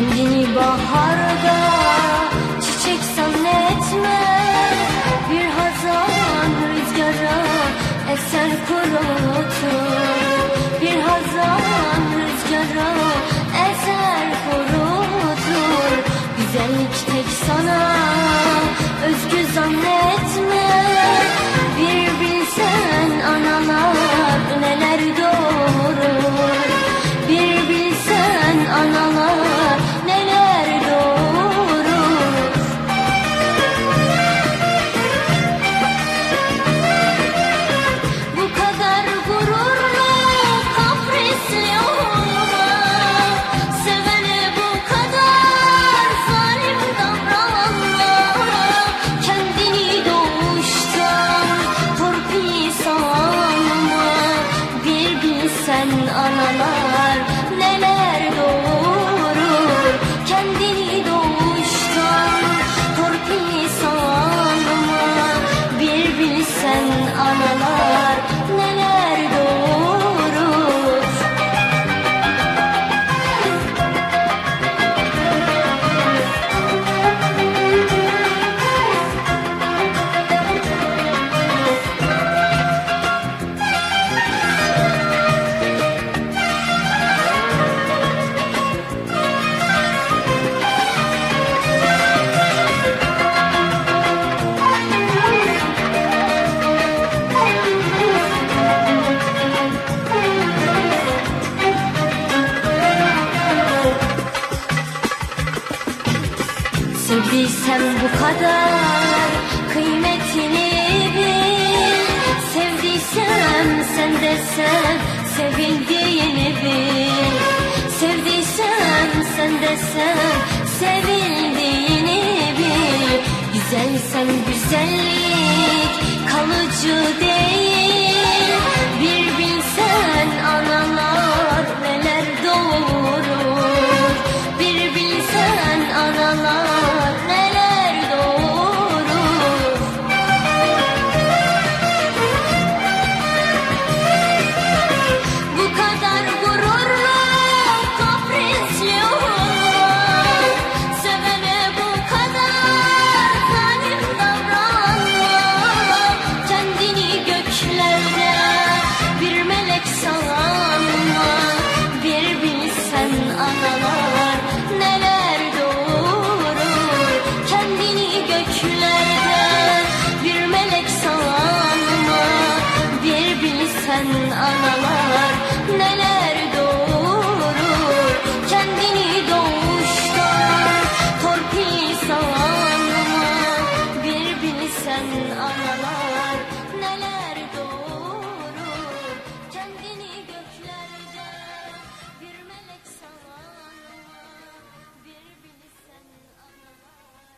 Kendini baharda çiçek zannetme. Bir hazan rüzgara eser kurutur. Bir hazan rüzgara eser kurutur. on, on, on. Sevdiysem bu kadar kıymetini bil. Sevdiysem sen de sev sevildiğini bil. Sevdiysem sen de sev sevildiğini bil. Güzelsen güzellik kalıcı değil